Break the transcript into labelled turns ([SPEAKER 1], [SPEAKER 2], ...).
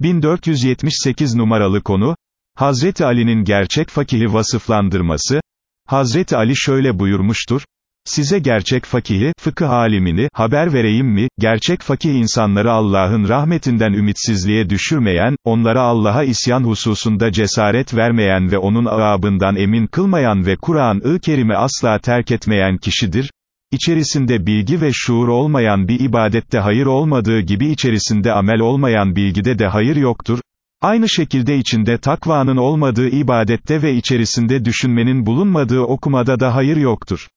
[SPEAKER 1] 1478 numaralı konu, Hazreti Ali'nin gerçek fakihi vasıflandırması, Hazreti Ali şöyle buyurmuştur, Size gerçek fakihi, fıkıh alimini, haber vereyim mi, gerçek fakih insanları Allah'ın rahmetinden ümitsizliğe düşürmeyen, onlara Allah'a isyan hususunda cesaret vermeyen ve onun ağabından emin kılmayan ve Kur'an-ı Kerim'i asla terk etmeyen kişidir, İçerisinde bilgi ve şuur olmayan bir ibadette hayır olmadığı gibi içerisinde amel olmayan bilgide de hayır yoktur. Aynı şekilde içinde takvanın olmadığı ibadette ve içerisinde düşünmenin bulunmadığı okumada da hayır yoktur.